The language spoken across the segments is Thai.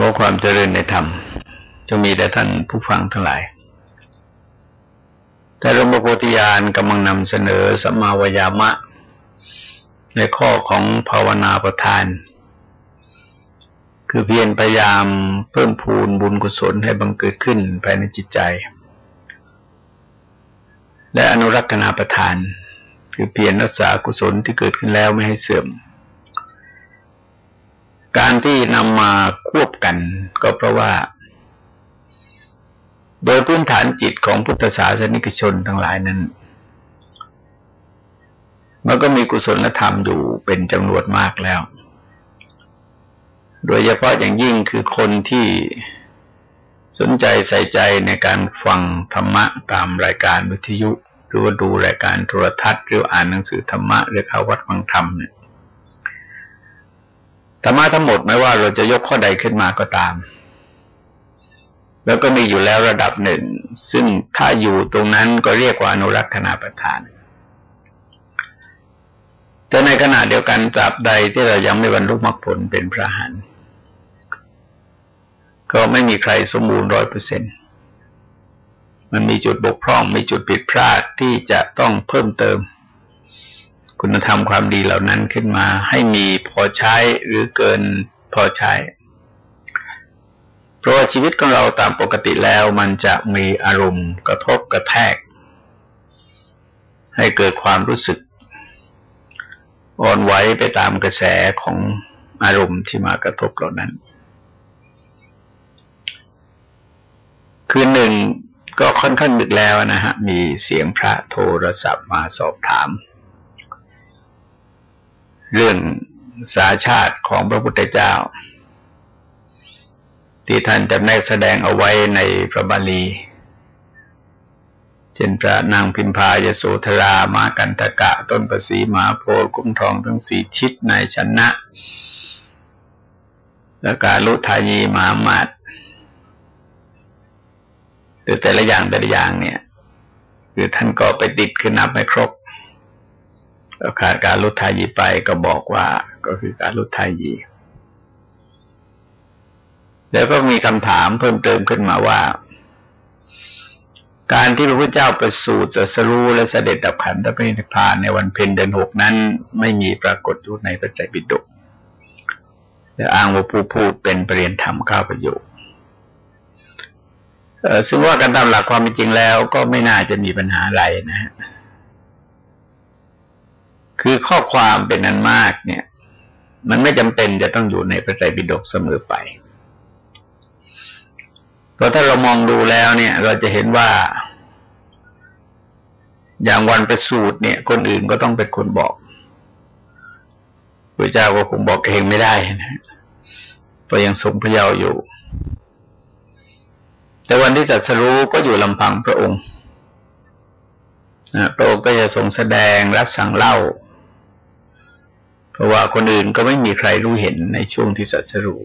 ขอความเจริญในธรรมจะมีแต่ท่านผู้ฟังทั้งหลาย แต่หลวงพ่โพธิญาณกำลังนำเสนอสัมมาวยามะ ในข้อของภาวนาประทาน คือเพียรพยายามเพิ่มพูนบุญกุศลให้บังเกิดขึ้นภายในจิตใจ และอนุรักษณาประทาน คือเพียรรักษากุศลที่เกิดขึ้นแล้วไม่ให้เสื่อม การที่นำมาควบกันก็เพราะว่า โดยพื้นฐานจิตของพุทธศาสนิกชนทั้งหลายนั้น มันก็มีกุศลธรรมอยู่เป็นจำนวนมากแล้ว โดยเฉพาะอย่างยิ่งคือคนที่สนใจใส่ใจในการฟังธรรมะตามรายการวิทยุ หรือว่าดูรายการโทรทัศน์ หรืออ่านหนังสือธรรมะหรือเข้าวัดฟังธรรมเนี่ย รรมะทั้งหมดไม่ว่าเราจะยกข้อใดขึ้นมาก็ตาม แล้วก็มีอยู่แล้วระดับหนึ่ง ซึ่งถ้าอยู่ตรงนั้นก็เรียกว่าอนุรักษณาประทานแต่ในขณะเดียวกันตราบใดที่เรายังไม่บรรลุมรรคผลเป็นพระหันก็ไม่มีใครสมบูรณ์ร้อยเปอร์เซ็นมันมีจุดบกพร่อง มีจุดผิดพลาดที่จะต้องเพิ่มเติม คุณธรรมความดีเหล่านั้นขึ้นมา ให้มีพอใช้หรือเกินพอใช้ เพราะว่าชีวิตของเราตามปกติแล้วมันจะมีอารมณ์กระทบกระแทก ให้เกิดความรู้สึกอ่อนไหวไปตามกระแสของอารมณ์ที่มากระทบเหล่านั้น คือหนึ่งก็ค่อนข้างดึกแล้วนะฮะ มีเสียงพระโทรศัพท์มาสอบถาม เรื่องสาชาติของพระพุทธเจ้า ที่ท่านจะแนกแสดงเอาไว้ในพระบาลีเช่นพระนางพิมพายโสธรามากันตกะ ต้นประสีหมาโพลกุ้งทองทั้งสีชิดในชนะและการลุทายีมหามาตหรือแต่ละอย่างแต่ละอย่างเนี่ย คือท่านก็ไปติดคือนับไม่ครบ ก็ขาดการลุทายีไปก็บอกว่าก็คือการลุทายี แล้วก็มีคำถามเพิ่มเติมขึ้นมาว่า การที่พระพุทธเจ้าประสูติสัสรู้และเสด็จดับขันธปรินิพพานในวันเพ็ญเดือนหกนั้น ไม่มีปรากฏอยู่ในพระไตรปิฎกและอ้างว่าผู้พูดเป็นปรริยนธรรมข้าประโยชน์ซึ่งว่ากันตามหลักความเป็นจริงแล้วก็ไม่น่าจะมีปัญหาอะไรนะฮะ คือข้อความเป็นนั้นมากเนี่ย มันไม่จำเป็นจะต้องอยู่ในพระไตรปิฎกเสมอไป เพราะถ้าเรามองดูแล้วเนี่ย เราจะเห็นว่า อย่างวันประสูตรเนี่ย คนอื่นก็ต้องเป็นคนบอกพระเจ้าก็คงบอกเองไม่ได้นะเพราะยังทรงพระเยาว์อยู่ แต่วันที่จัดสรู้ก็อยู่ลำพังพระองค์พระองค์ก็จะทรงแสดงรับสั่งเล่า เพราะว่าคนอื่นก็ไม่มีใครรู้เห็นในช่วงที่สัจรู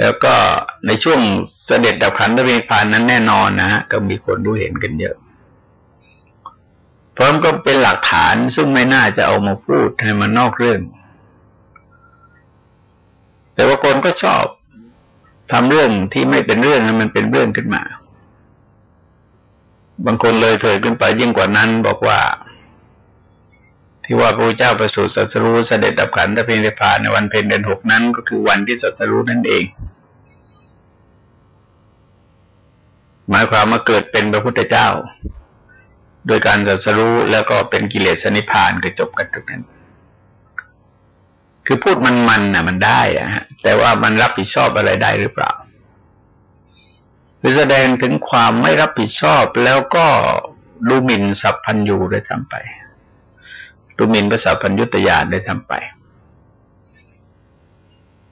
แล้วก็ในช่วงเสด็จดับขันธปริพานนั้นแน่นอนนะฮะก็มีคนรู้เห็นกันเยอะเพราะมันก็เป็นหลักฐานซึ่งไม่น่าจะเอามาพูดให้มันนอกเรื่อง แต่ว่าคนก็ชอบทำเรื่องที่ไม่เป็นเรื่องให้มันเป็นเรื่องขึ้นมา บางคนเลยเถิดขึ้นไปยิ่งกว่านั้นบอกว่า ที่ว่าพระพุทธเจ้าประสูติสัสรู้เสด็จดับขันธปรินิพพานในวันเพ็ญเดือนหกนั้น ก็คือวันที่สัสรู้นั่นเอง หมายความมาเกิดเป็นพระพุทธเจ้า โดยการสัสรู้แล้วก็เป็นกิเลสนิพานก็จบกันตรงนั้น คือพูดมันมันน่ะ มันได้อะฮะ แต่ว่ามันรับผิดชอบอะไรได้หรือเปล่าคือแสดงถึงความไม่รับผิดชอบแล้วก็ดูหมิ่นสัพพัญญูด้วยซ้ำไป ดูหมิ่นภาษาพัญญุตยานได้ทำไป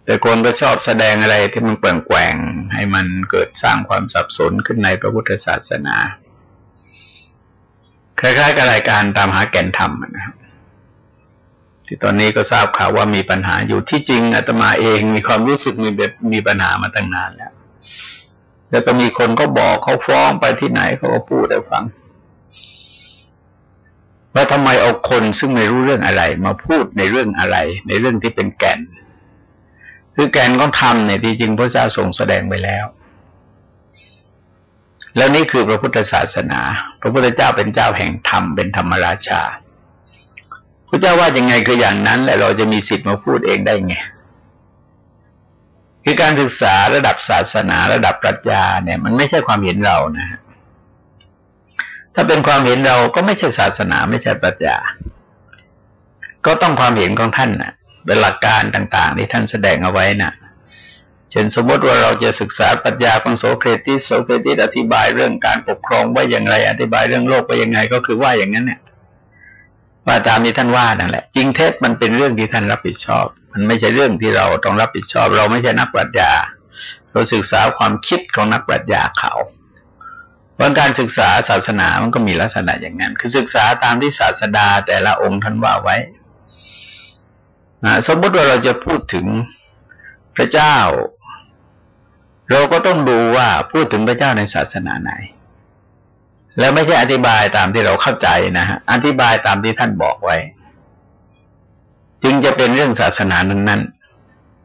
แต่คนก็ชอบแสดงอะไรที่มันแกว่งให้มันเกิดสร้างความสับสนขึ้นในพระพุทธศาสนา คล้ายๆกับรายการตามหาแก่นธรรมนะครับที่ตอนนี้ก็ทราบข่าวว่ามีปัญหาอยู่ที่จริงอาตมาเองมีความรู้สึกมีแบบมีปัญหามาตั้งนานแล้ว แล้วก็มีคนก็บอกเขาฟ้องไปที่ไหนเขาก็พูดให้ฟัง ว่าทำไมเอาคนซึ่งไม่รู้เรื่องอะไร มาพูดในเรื่องอะไร ในเรื่องที่เป็นแก่น คือแกนของธรรมเนี่ยที่จริงพระเจ้าทรงแสดงไปแล้ว แล้วนี่คือพระพุทธศาสนา พระพุทธเจ้าเป็นเจ้าแห่งธรรมเป็นธรรมราชาพระเจ้าว่าอยังไงคืออย่างนั้นแหละเราจะมีสิทธิ์มาพูดเองได้ไงคือการศึกษาระดับศาสนาระดับปรัชญาเนี่ย มันไม่ใช่ความเห็นเรานะฮะ ถ้าเป็นความเห็นเราก็ไม่ใช่ศาสนาไม่ใช่ปรัชญาก็ต้องความเห็นของท่านนะ่ะเป็นหลักการต่างๆ ที่ท่านแสดงเอาไว้นะ่ะเช่นสมมติว่าเราจะศึกษาปรัชญาของโสเครติสโสเครติสอธิบายเรื่องการปกครองว่าอย่างไร อธิบายเรื่องโลกว่ายังไง ก็คือว่าอย่างนั้นเนี่ยว่าตามที่ท่านว่านั่นแหละ จริงเท็จมันเป็นเรื่องที่ท่านรับผิดชอบ มันไม่ใช่เรื่องที่เราต้องรับผิดชอบ เราไม่ใช่นักปรัชญา เราศึกษาความคิดของนักปรัชญาเขา เพราการศึกษาศาสนามันก็มีลักษณะอย่างนั้น คือศึกษาตามที่ศาสดาแต่ละองค์ท่านว่าไว้สมมติว่าเราจะพูดถึงพระเจ้า เราก็ต้องดูว่าพูดถึงพระเจ้าในศาสนาไหน แล้วไม่ใช่อธิบายตามที่เราเข้าใจนะฮะอธิบายตามที่ท่านบอกไว้ จึงจะเป็นเรื่องศาสนานั้น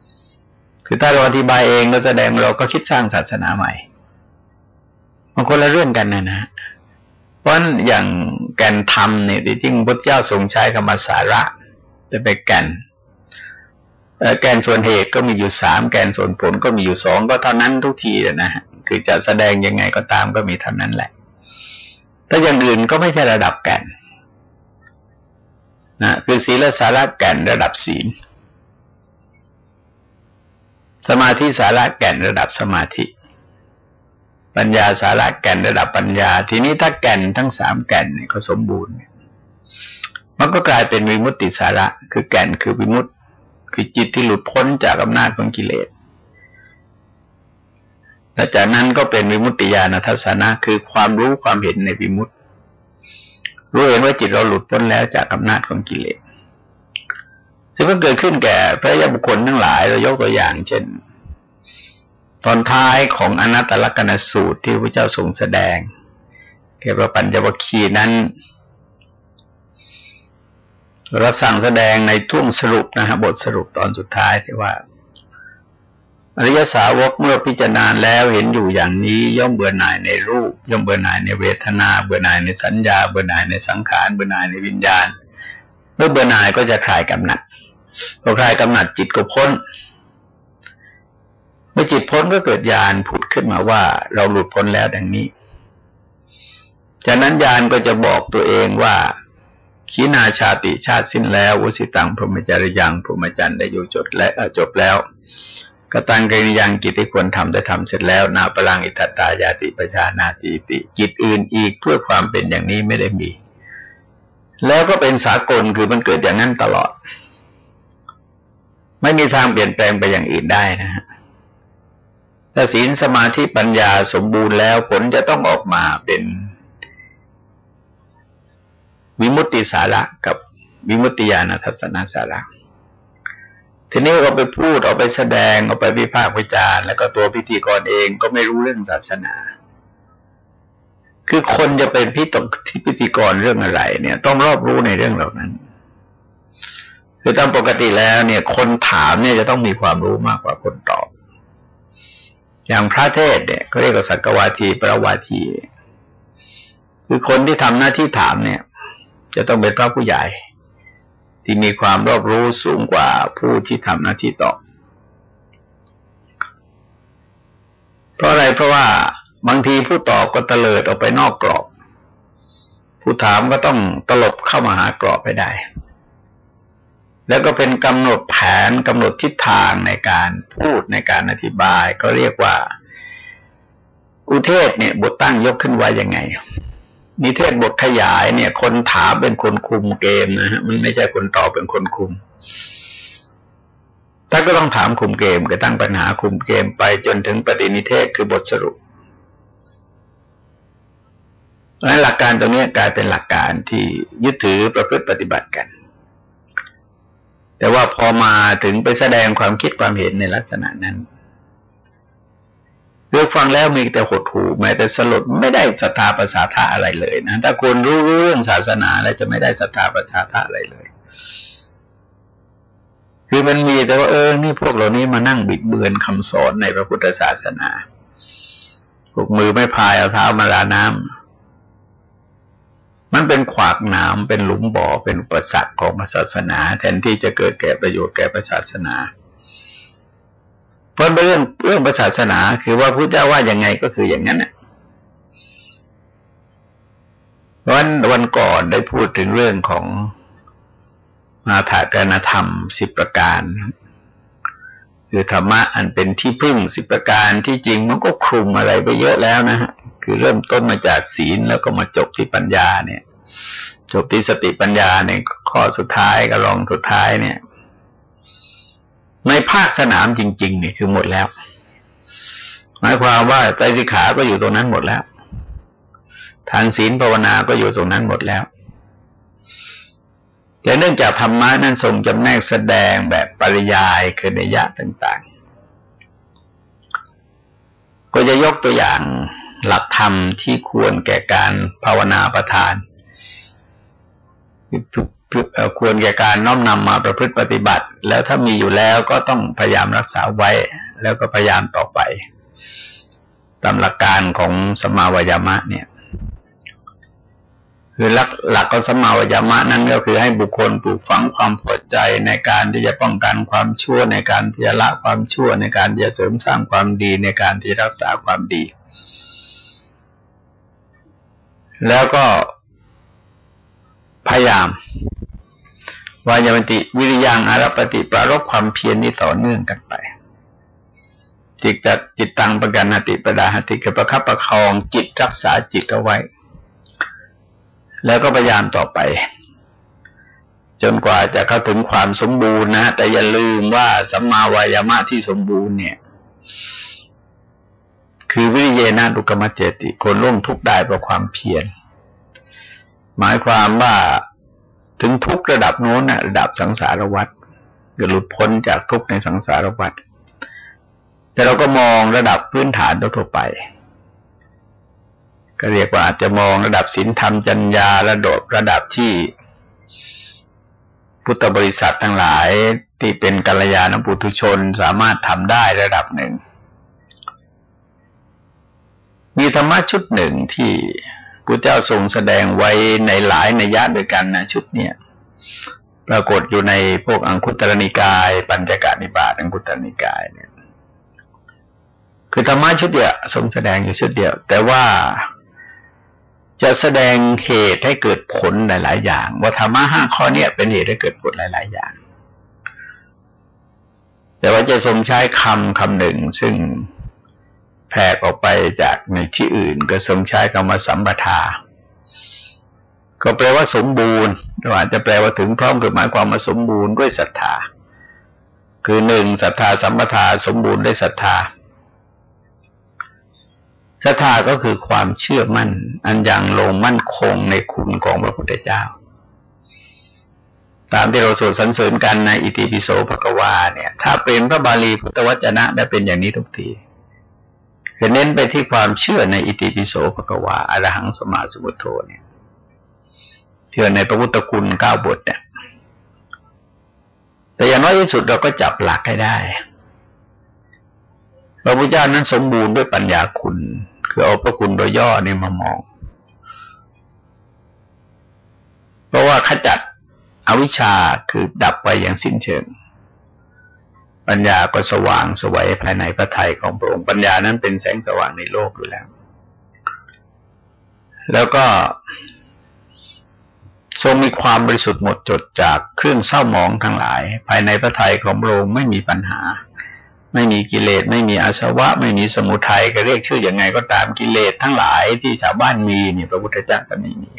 ๆคือถ้าเราอธิบายเองก็แสดงเราก็คิดสร้างศาสนาใหม่ มันคนละเรื่องกันนะนะ เพราะอย่างแก่นธรรมเนี่ยที่จริงพระเจ้าทรงใช้คำว่าสาระจะเป็นแก่นแกนส่วนเหตุก็มีอยู่สามแกนส่วนผลก็มีอยู่สองก็เท่านั้นทุกทีนะฮะคือจะแสดงยังไงก็ตามก็มีเท่านั้นแหละถ้าอย่างอื่นก็ไม่ใช่ระดับแกนนะคือศีลสาระแก่นระดับศีล สมาธิสาระแก่นระดับสมาธิ ปัญญาสาระแก่นระดับปัญญา ทีนี้ถ้าแก่นทั้งสามแก่นเนี่ยเขาสมบูรณ์มันก็กลายเป็นวิมุตติสาระ คือแก่นคือวิมุตติ คือจิตที่หลุดพ้นจากอำนาจของกิเลสและจากนั้นก็เป็นวิมุตติญาณทัศนะ คือความรู้ความเห็นในวิมุตติรู้เห็นว่าจิตเราหลุดพ้นแล้วจากอำนาจของกิเลสซึ่งก็เกิดขึ้นแก่พระยาบุคคลทั้งหลายเรายกตัวอย่าง เช่น ตอนท้ายของอนัตตลกนสูตรที่พระเจ้าทรงแสดงเกี่ยวกับปัญญวคีนั้น รับสั่งแสดงในท่วงสรุปนะฮะบทสรุปตอนสุดท้ายที่ว่า อริยสาวกเมื่อพิจารณาแล้วเห็นอยู่อย่างนี้ ย่อมเบื่อหน่ายในรูป ย่อมเบื่อหน่ายในเวทนา เบื่อหน่ายในสัญญา เบื่อหน่ายในสังขารเบื่อหน่ายในวิญญาณ เมื่อเบื่อหน่ายก็จะคลายกำหนัดพอคลายกำหนัดจิตก็พ้น จิตพ้นก็เกิดญาณผุดขึ้นมาว่า เราหลุดพ้นแล้วดังนี้ จากนั้นญาณก็จะบอกตัวเองว่าขีนาชาติชาติสิ้นแล้ววุสิตังพรหมจริยังพรหมจรรย์ได้อยู่จดและจบแล้วกตังกริยังกิจที่ควรทำได้ทำเสร็จแล้ว นาปลังอิทัตตายาติประชานาติติกิจอื่นอีกเพื่อความเป็นอย่างนี้ไม่ได้มี แล้วก็เป็นสากลคือมันเกิดอย่างนั้นตลอด ไม่มีทางเปลี่ยนแปลงไปอย่างอื่นได้นะฮะ ถ้าศีลสมาธิปัญญาสมบูรณ์แล้วผลจะต้องออกมาเป็น วิมุตติสาระกับวิมุตติญาณทัศนสาระทีนี้เราไปพูดเอาไปแสดงเอาไปวิพากษ์วิจารณ์แล้วก็ตัวพิธีกรเองก็ไม่รู้เรื่องศาสนา คือคนจะเป็นพิตที่พิธีกรเรื่องอะไร เนี่ย ต้องรอบรู้ในเรื่องเหล่านั้นคือตามปกติแล้วเนี่ย คนถามเนี่ยจะต้องมีความรู้มากกว่าคนตอบ อย่างพระเทศเนี่ยเขาเรียกว่าสักวาทีประวาที คือคนที่ทำหน้าที่ถามเนี่ย จะต้องเป็นพระผู้ใหญ่ ที่มีความรอบรู้สูงกว่าผู้ที่ทำหน้าที่ตอบเพราะอะไรเพราะว่าบางทีผู้ตอบก็เตลิดออกไปนอกกรอบ ผู้ถามก็ต้องตลบเข้ามาหากรอบไปได้ แล้วก็เป็นกำหนดแผนกำหนดทิศทางในการพูดในการอธิบาย ก็เรียกว่า อุเทศเนี่ย บทตั้งยกขึ้นไว้ยังไง นิเทศบทขยายเนี่ย คนถามเป็นคนคุมเกมนะฮะมันไม่ใช่คนตอบเป็นคนคุมถ้าก็ต้องถามคุมเกมก็ตั้งปัญหาคุมเกมไปจนถึงปฏินิเทศคือบทสรุปและหลักการตรงนี้กลายเป็นหลักการที่ยึดถือประพฤติปฏิบัติกัน แต่ว่าพอมาถึงไปแสดงความคิดความเห็นในลักษณะนั้นเรื่องฟังแล้วมีแต่หดหูแม้แต่สลดไม่ได้ศรัทธาประสาทะอะไรเลยนะถ้าคนรู้เรื่องศาสนาแล้วจะไม่ได้ศรัทธาประสาทะอะไรเลย คือมันมีแต่ว่าเออนี่พวกเรานี้มานั่งบิดเบือนคำสอนในพระพุทธศาสนาพวกมือไม่พายเอาเท้ามาลาน้ำ มันเป็นขวากหนามเป็นหลุมบ่อเป็นอุปสรรคของศาสนา แทนที่จะเกิดแก่ประโยชน์แก่ศาสนา เพราะเรื่องเรื่องศาสนาคือว่าพระเจ้าว่ายังไงก็คืออย่างนั้นน่ะวันวันก่อนได้พูดถึงเรื่องของมาถากนธรรมสิบประการ คือธรรมะอันเป็นที่พึ่งสิบประการที่จริงมันก็คลุมอะไรไปเยอะแล้วนะฮะ คือเริ่มต้นมาจากศีลแล้วก็มาจบที่ปัญญาเนี่ย จบที่สติปัญญาเนี่ยข้อสุดท้ายกับรองสุดท้ายเนี่ย ในภาคสนามจริง ๆ เนี่ยคือหมดแล้ว หมายความว่าใจสิขาก็อยู่ตรงนั้นหมดแล้ว ทางศีลภาวนาก็อยู่ตรงนั้นหมดแล้วแต่เนื่องจากธรรมะนั้นทรงจำแนกแสดงแบบปริยายคือในยะต่าง ๆ ก็จะยกตัวอย่าง หลักธรรมที่ควรแก่การภาวนาประทานควรแก่การน้อมนำมาประพฤติปฏิบัติ แล้วถ้ามีอยู่แล้วก็ต้องพยายามรักษาไว้ แล้วก็พยายามต่อไป ตามหลักการของสมาวยามะเนี่ย คือหลักหลักของสมาวิยามะนั้นก็คือให้บุคคลปลูกฝังความพอใจในการที่จะป้องกันความชั่วในการที่จะละความชั่วในการที่จะเสริมสร้างความดีในการที่รักษาความดี แล้วก็พยายามวายามติวิริยังอารปฏิปรารบความเพียรนี้ต่อเนื่องกันไปจิตจิตตังประกันหติประดาหติคือประคับประคองจิตรักษาจิตเอาไว้ แล้วก็พยายามต่อไป จนกว่าจะเข้าถึงความสมบูรณ์นะ แต่อย่าลืมว่าสัมมาวายามะที่สมบูรณ์เนี่ย คือวิริเยนะดุกรรมเจติ คนล่วงทุกได้เพราะความเพียร หมายความว่าถึงทุกระดับโน้นนะระดับสังสารวัฏจะหลุดพ้นจากทุกในสังสารวัฏแต่เราก็มองระดับพื้นฐานทั่วไป ก็เรียกว่าอาจจะมองระดับศีลธรรมจัญญาระดับระดับที่พุทธบริษัททั้งหลายที่เป็นกัลยาณปุถุชนสามารถทำได้ระดับหนึ่ง มีธรรมะชุดหนึ่งที่พระเจ้าทรงแสดงไว้ในหลายนัยยะด้วยกันนะชุดเนี้ยปรากฏอยู่ในพวกอังคุตรนิกาย ปัญจกานิบาตอังคุตรนิกายเนี่ย คือธรรมะชุดเดียวทรงแสดงอยู่ชุดเดียว แต่ว่าจะแสดงเหตุให้เกิดผลหลาย ๆ อย่าง ว่าธรรมะห้าข้อเนี้เป็นเหตุให้เกิดผลหลาย ๆ อย่าง แต่ว่าจะทรงใช้คำคำหนึ่ง ซึ่ง แพกออกไปจากในที่อื่น ก็ทรงใช้คำว่าสัมปทา ก็แปลว่าสมบูรณ์หรืออาจจะแปลว่าถึงพร้อมคือหมายความว่าสมบูรณ์ด้วยศรัทธา คือหนึ่งศรัทธาสัมปทาสมบูรณ์ด้วยศรัทธาศรัทธาก็คือความเชื่อมั่น อันยังลงมั่นคงในคุณของพระพุทธเจ้า ตามที่เราสวดสรรเสริญกันในอิติปิโสภควาเนี่ย ถ้าเป็นพระบาลีพุทธวจนะได้เป็นอย่างนี้ทุกที คือเน้นไปที่ความเชื่อในอิติปิโสภควาอรหังสมาสมุทโธเนี่ยเชื่อในพระพุทธคุณเก้าบทเนี่ย แต่อย่างน้อยที่สุดเราก็จับหลักให้ได้พระพุทธเจ้านั้นสมบูรณ์ด้วยปัญญาคุณ คือเอาพระคุณโดยย่อนี่มามอง เพราะว่าขจัดอวิชชาคือดับไปอย่างสิ้นเชิง ปัญญาก็สว่างสวัยภายในพระทัยของพระองค์ปัญญานั้นเป็นแสงสว่างในโลกอยู่แล้ว แล้วก็ ทรงมีความบริสุทธิ์หมดจดจากเครื่องเศร้าหมองทั้งหลาย ภายในพระทัยของพระองค์ไม่มีปัญหา ไม่มีกิเลสไม่มีอาสวะ ไม่มีสมุทัยก็เรียกชื่ออย่างไงก็ตามกิเลสทั้งหลายที่ชาวบ้านมีเนี่ยพระพุทธเจ้าก็ไม่มี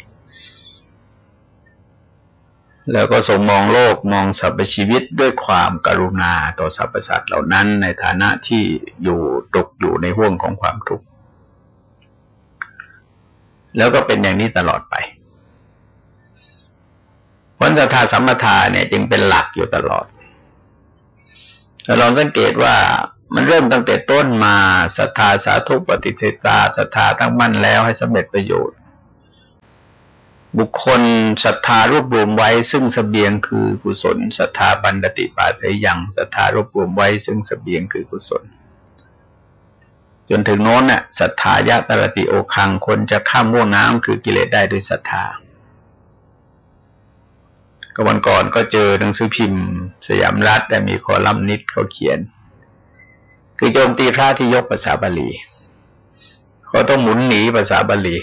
แล้วก็ทรงมองโลกมองสรรพชีวิตด้วยความกรุณาต่อสรรพสัตว์เหล่านั้นในฐานะที่อยู่ตกอยู่ในห่วงของความทุกข์แล้วก็เป็นอย่างนี้ตลอดไปวันศรัทธาสัมปทาเนี่ยจึงเป็นหลักอยู่ตลอดเราลองสังเกตว่ามันเริ่มตั้งแต่ต้นมาศรัทธาสาธุปฏิเสตาศรัทธาตั้งมั่นแล้วให้สำเร็จประโยชน์ บุคคลศรัทธารวบรวมไว้ซึ่งสเสบียงคือกุศลศรัทธาบันดติปาเทยังศรัทธารวบรวมไว้ซึ่งสเสบียงคือกุศล จนถึงโน้นน่ะศรัทธายะตรติโอคังคนจะข้ามม่วงน้ำคือกิเลสได้ด้วยศรัทธาก็วันก่อนก็เจอหนังสือพิมพ์ สยามรัฐแต่มีคอลัมนิดเขาเขียน คือโจมตีพระที่ยกภาษาบาลีเขาต้องหมุนหนีภาษาบาลี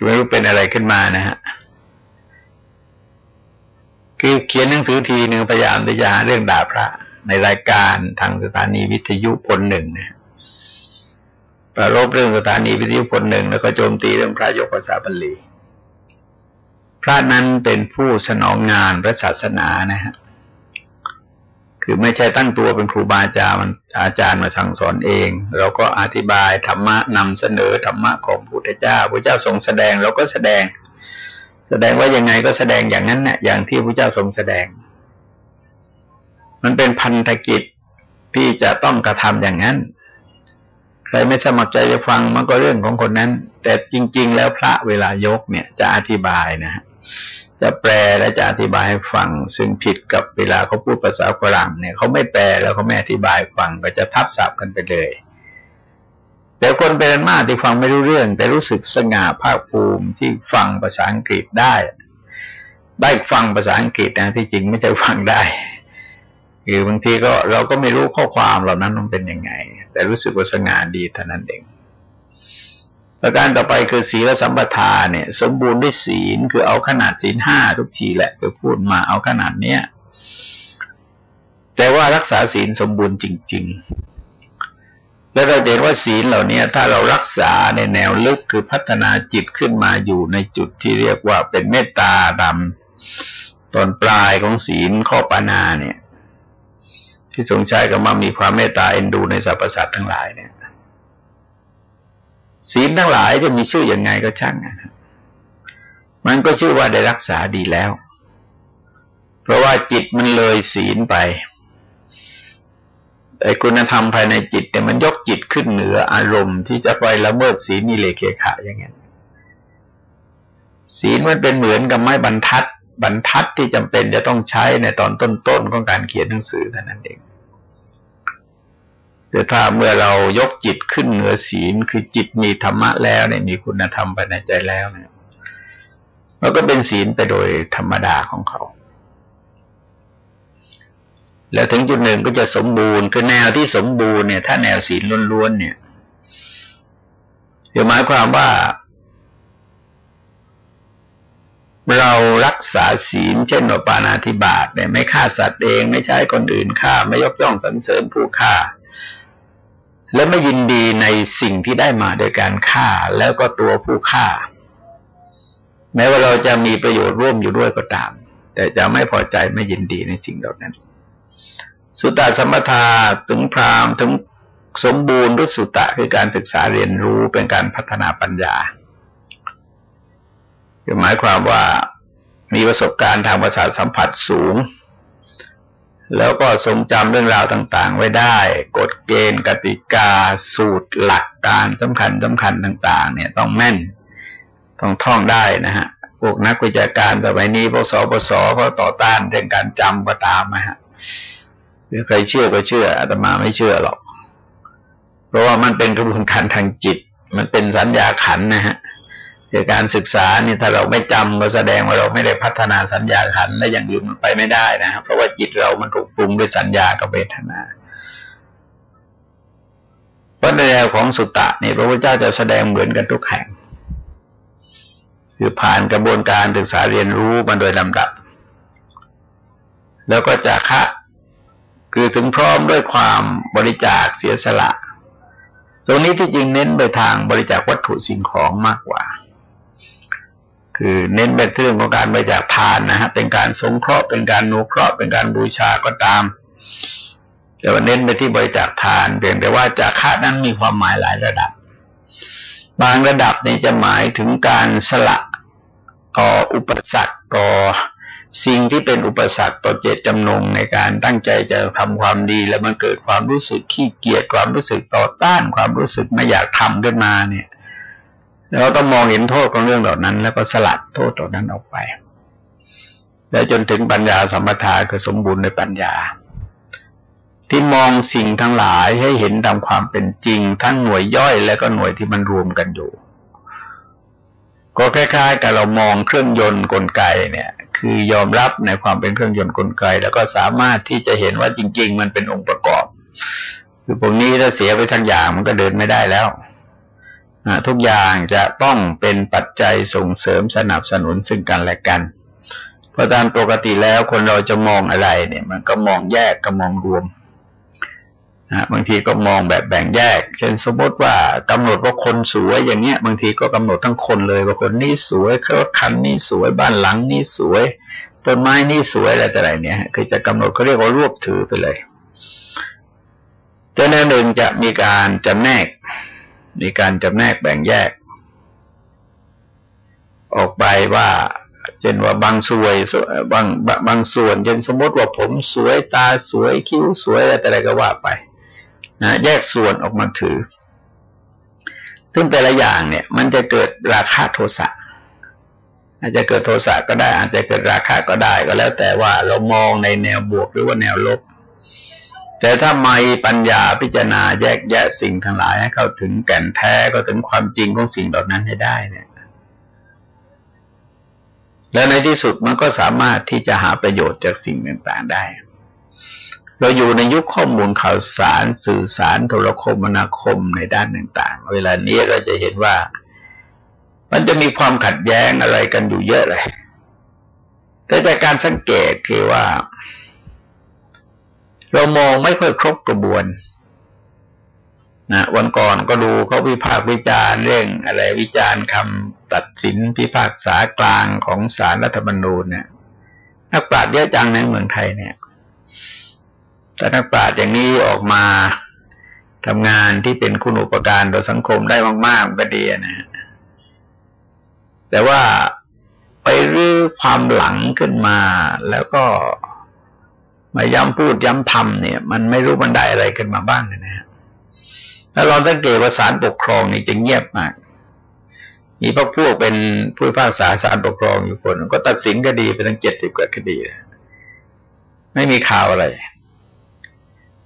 ไม่รู้เป็นอะไรขึ้นมานะฮะคือเขียนหนังสือทีหนึ่งพยายามจะหาเรื่องด่าพระ ในรายการทางสถานีวิทยุพลหนึ่งนะประรบเรื่องสถานีวิทยุพลหนึ่งแล้วก็โจมตีเรื่องพระยกภาษาบาลีพระนั้นเป็นผู้สนองงานพระศาสนานะฮะ คือไม่ใช่ตั้งตัวเป็นครูบาอาจารย์อาจารย์มาสั่งสอนเอง เราก็อธิบายธรรมะนำเสนอธรรมะของพระพุทธเจ้าพระเจ้าทรงแสดงเราก็แสดง แสดงว่ายังไงก็แสดงอย่างนั้นเนี่ยอย่างที่พระเจ้าทรงแสดง มันเป็นพันธกิจที่จะต้องกระทำอย่างนั้น ใครไม่สมัครใจจะฟังมันก็เรื่องของคนนั้น แต่จริง ๆ แล้วพระเวลายกเนี่ยจะอธิบายนะฮะ จะแปลและจะอธิบายให้ฟัง ซึ่งผิดกับเวลาเขาพูดภาษาฝรั่งเนี่ยเขาไม่แปลแล้วเขาไม่อธิบายฟังก็จะทับศัพท์กันไปเลย แต่คนเป็นมากที่ฟังไม่รู้เรื่อง แต่รู้สึกสง่าภาคภูมิที่ฟังภาษาอังกฤษได้ ได้ฟังภาษาอังกฤษนะที่จริงไม่ใช่ฟังได้คือบางทีก็เราก็ไม่รู้ข้อความเหล่านั้นมันเป็นยังไง แต่รู้สึกว่าสง่าดีเท่านั้นเอง ประการต่อไปคือศีลสัมปทาเนี่ย สมบูรณ์ด้วยศีลคือเอาขนาดศีลห้าทุกทีแหละไปพูดมาเอาขนาดเนี้ยแต่ว่ารักษาศีลสมบูรณ์จริง ๆ แล้วเราเห็นว่าศีลเหล่านี้ถ้าเรารักษาในแนวลึกคือพัฒนาจิตขึ้นมาอยู่ในจุดที่เรียกว่าเป็นเมตตาดำตอนปลายของศีลข้อปานาเนี่ย ที่ทรงใช้ก็มามีความเมตตาเอ็นดูในสรรพสัตว์ทั้งหลายเนี่ย ศีลทั้งหลายจะมีชื่ออยังไงก็ช่างนะมันก็ชื่อว่าได้รักษาดีแล้ว เพราะว่าจิตมันเลยศีลไปไอ้คุณธรรมภายในจิตเนี่ยมันยกจิตขึ้นเหนืออารมณ์ที่จะไปละเมิดศีลนิเลเคขะอย่างเงี้ยศีลมันเป็นเหมือนกับไม้บรรทัด บรรทัดที่จำเป็นจะต้องใช้ในตอนต้นๆของการเขียนหนังสือเท่านั้นเอง แต่ถ้าเมื่อเรายกจิตขึ้นเหนือศีล คือจิตมีธรรมะแล้วเนี่ยมีคุณธรรมภายในใจแล้วเนี่ยมันก็เป็นศีลไปโดยธรรมดาของเขา แล้วถึงจุดหนึ่งก็จะสมบูรณ์คือแนวที่สมบูรณ์เนี่ย ถ้าแนวศีลล้วนๆเนี่ยเดี๋ยวหมายความว่า เรารักษาศีล เช่นปานาธิบาตเนี่ยไม่ฆ่าสัตว์เอง ไม่ใช้คนอื่นฆ่า ไม่ยกย่องสรรเสริญผู้ฆ่า และไม่ยินดีในสิ่งที่ได้มาโดยการฆ่าแล้วก็ตัวผู้ฆ่า แม้ว่าเราจะมีประโยชน์ร่วมอยู่ด้วยก็ตาม แต่จะไม่พอใจไม่ยินดีในสิ่งเหล่านั้น สุตตะสมถะถึงพรามถึงสมบูรณ์ด้วยสุตตะคือการศึกษาเรียนรู้เป็นการพัฒนาปัญญาหมายความว่ามีประสบการณ์ทางภาษาสัมผัสสูง แล้วก็ทรงจำเรื่องราวต่างๆ ไว้ได้ กฎเกณฑ์กติกา สูตรหลักการสำคัญสำคัญต่าง ๆ เนี่ยต้องแม่น ต้องท่องได้นะฮะ พวกนักวิจาการต่อไปนี้พวกสปสก็ต่อต้านเรื่องการจำก็ตามนะฮะหรือใครเชื่อก็เชื่ออาตมาไม่เชื่อหรอก เพราะว่ามันเป็นกระบวนการทางจิต มันเป็นสัญญาขันนะฮะ คือการศึกษานี่ถ้าเราไม่จำก็แสดงว่าเราไม่ได้พัฒนาสัญญาขันและอย่างอื่นมันไปไม่ได้นะครับเพราะว่าจิตเรามันถูกปรุงด้วยสัญญากับเวทนาเพราะในแนวของสุตตะนี่พระพุทธเจ้าจะแสดงเหมือนกันทุกแห่ง คือผ่านกระบวนการศึกษาเรียนรู้มาโดยลำดับ แล้วก็จะคะคือถึงพร้อมด้วยความบริจาคเสียสละ ตรงนี้ที่จริงเน้นไปทางบริจาควัตถุสิ่งของมากกว่า คือเน้นไปเรื่องของการบริจาคทานนะฮะเป็นการสงเคราะห์เป็นการนุเคราะห์เป็นการบูชาก็ตาม แต่ว่าเน้นไปที่บริจาคทานเพียงแต่ว่าจาค่านั้นมีความหมายหลายระดับ บางระดับนี่จะหมายถึงการสละต่ออุปสรรคต่อสิ่งที่เป็นอุปสรรคต่อเจตจำนงในการตั้งใจจะทำความดี แล้วมันเกิดความรู้สึกขี้เกียจความรู้สึกต่อต้าน ความรู้สึกไม่อยากทำขึ้นมาเนี่ย เราต้องมองเห็นโทษของเรื่องเหล่านั้น แล้วก็สลัดโทษเหล่านั้นออกไป แล้วจนถึงปัญญาสัมปทาคือสมบูรณ์ในปัญญา ที่มองสิ่งทั้งหลายให้เห็นตามความเป็นจริง ทั้งหน่วยย่อยและก็หน่วยที่มันรวมกันอยู่ ก็คล้ายๆกับเรามองเครื่องยนต์กลไกเนี่ย คือยอมรับในความเป็นเครื่องยนต์กลไก แล้วก็สามารถที่จะเห็นว่าจริง ๆ มันเป็นองค์ประกอบ คือพวกนี้ถ้าเสียไปสักอย่างมันก็เดินไม่ได้แล้ว ทุกอย่างจะต้องเป็นปัจจัยส่งเสริมสนับสนุนซึ่งกันและกัน เพราะตามปกติแล้วคนเราจะมองอะไรเนี่ย มันก็มองแยกกับมองรวมนะบางทีก็มองแบบแบ่งแยก เช่นสมมติว่ากำหนดว่าคนสวยอย่างเงี้ย บางทีก็กำหนดทั้งคนเลยว่าคนนี้สวยรถคันนี้สวยบ้านหลังนี้สวยต้นไม้นี่สวยอะไรแต่ไรเนี่ยคือจะกำหนดเขาเรียกว่ารวบถือไปเลยแต่ในหนึ่งจะมีการจำแนก มีการจำแนกแบ่งแยก ออกไปว่า เช่นว่าบางส่วนบางบางส่วนเช่นสมมติว่าผมสวยตาสวยคิ้วสวยอะไรแต่อะไรก็ว่าไปนะแยกส่วนออกมาถือ ซึ่งแต่ละอย่างเนี่ย มันจะเกิดราคาโทสะอาจจะเกิดโทสะก็ได้ อาจจะเกิดราคาก็ได้ก็แล้วแต่ว่าเรามองในแนวบวกหรือว่าแนวลบ แต่ถ้าไม่ปัญญาพิจารณาแยกแยะสิ่งทั้งหลายให้เข้าถึงแก่นแท้ก็ถึงความจริงของสิ่งเหล่านั้นให้ได้เนี่ยและในที่สุดมันก็สามารถที่จะหาประโยชน์จากสิ่งต่างๆได้ เราอยู่ในยุคข้อมูลข่าวสารสื่อสารโทรคมนาคมในด้านต่างๆ เวลานี้เราจะเห็นว่า มันจะมีความขัดแย้งอะไรกันอยู่เยอะเลย แต่จากการสังเกตคือว่า เรามองไม่ค่อยครบกระบวนนะวันก่อนก็ดูเขาวิพากษ์วิจารณ์เรื่องอะไรวิจารณ์คำตัดสินพิพากษากลางของศาลรัฐธรรมนูญเนี่ยนักปราชญ์เยอะจังในเมืองไทยเนี่ยแต่นักปราชญ์อย่างนี้ออกมาทำงานที่เป็นคุณอุปการต่อสังคมได้มากๆก็ดีนะแต่ว่าไปรื้อความหลังขึ้นมาแล้วก็ มาย้ำพูดย้ำทำเนี่ย มันไม่รู้มันได้อะไรขึ้นมาบ้างนะฮะแล้วเราสังเกตว่าศาลปกครองนี่จะเงียบมาก มีพวกพวกเป็นผู้พิพากษาศาลปกครองอยู่คน ก็ตัดสินคดีไปทั้งเจ็ดสิบกว่าคดีไม่มีข่าวอะไร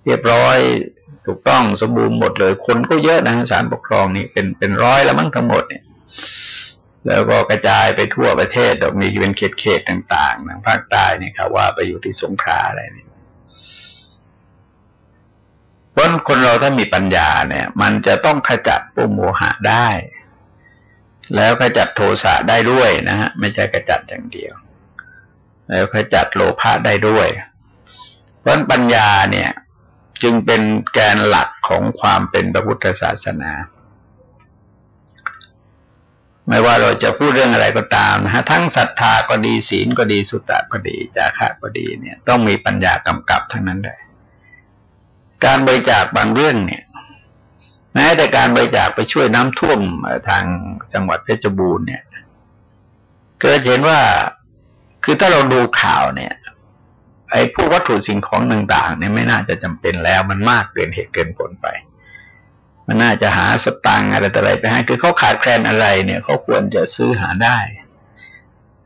เรียบร้อยถูกต้องสมบูรณ์หมดเลย คนก็เยอะนะศาลปกครองนี่เป็นเป็นร้อยแล้วมั้งทั้งหมดเนี่ย แล้วก็กระจายไปทั่วประเทศมีเป็นเขตเขตต่างๆทางภาคใต้นี่ครับว่าไปอยู่ที่สงขลาอะไรนี่เพราะคนเราถ้ามีปัญญาเนี่ย มันจะต้องขจัดปุโมหะได้ แล้วขจัดโทสะได้ด้วยนะฮะไม่ใช่ขจัดอย่างเดียว แล้วขจัดโลภะได้ด้วย เพราะปัญญาเนี่ย จึงเป็นแกนหลักของความเป็นพระพุทธศาสนา ไม่ว่าเราจะพูดเรื่องอะไรก็ตามนะฮะทั้งศรัทธาก็ดีศีลก็ดีสุตตะก็ดีจาระก็ดีเนี่ย ต้องมีปัญญากำกับทั้งนั้นเลยการบริจาคบางเรื่องเนี่ยแม้แต่การบริจาคไปช่วยน้ำท่วมทางจังหวัดเพชรบูรณ์เนี่ยก็เห็นว่าคือถ้าเราดูข่าวเนี่ย ไอ้พวกวัตถุสิ่งของต่างๆเนี่ยไม่น่าจะจำเป็นแล้วมันมากเกินเหตุเกินผลไป มันน่าจะหาสตังอะไรต่ออะไรไปให้คือเขาขาดแคลนอะไรเนี่ยเขาควรจะซื้อหาได้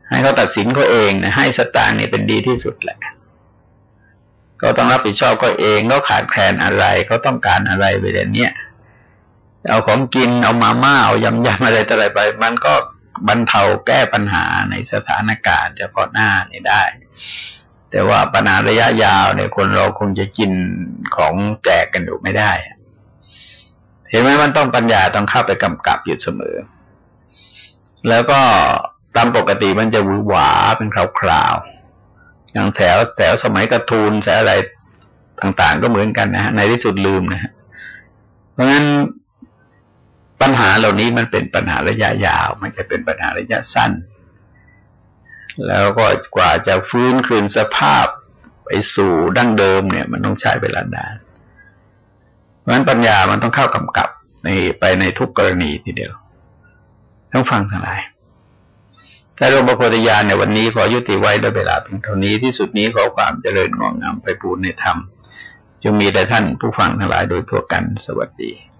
ให้เขาตัดสินเขาเองนะให้สตางค์เนี่ยเป็นดีที่สุดแหละก็ต้องรับผิดชอบก็เองเขาขาดแคลนอะไรเขาต้องการอะไรไปแบบนี้เอาของกินเอามาม่าเอายำยำอะไรต่ออะไรไป มันก็บรรเทาแก้ปัญหาในสถานการณ์เฉพาะหน้านี่ได้ แต่ว่าปัญหาระยะยาวเนี่ยคนเราคงจะกินของแจกกันอยู่ไม่ได้ เห็นไหมมันต้องปัญญาต้องเข้าไปกำกับอยู่เสมอ แล้วก็ตามปกติมันจะหวือหวาเป็นคราวๆอย่างแถวแถวสมัยกระทูลแสอะไรต่างๆ ก็เหมือนกันนะฮะในที่สุดลืมนะฮะเพราะงั้นปัญหาเหล่านี้มันเป็นปัญหาระยะยาว มันจะเป็นปัญหาระยะสั้น แล้วก็กว่าจะฟื้นคืนสภาพไปสู่ดั้งเดิมเนี่ย มันต้องใช้เวลานาน เพราะฉะนั้นปัญญามันต้องเข้ากำกับในไปในทุกกรณีทีเดียวต้องฟังทั้งหลายแต่หลวงพ่อโพธิญาณในวันนี้ขอยุติไว้ด้วยเวลาเพียงเท่านี้ที่สุดนี้ขอความเจริญงอกงามไปปูนในธรรมจงมีแด่ท่านผู้ฟังทั้งหลายโดยทั่วกันสวัสดี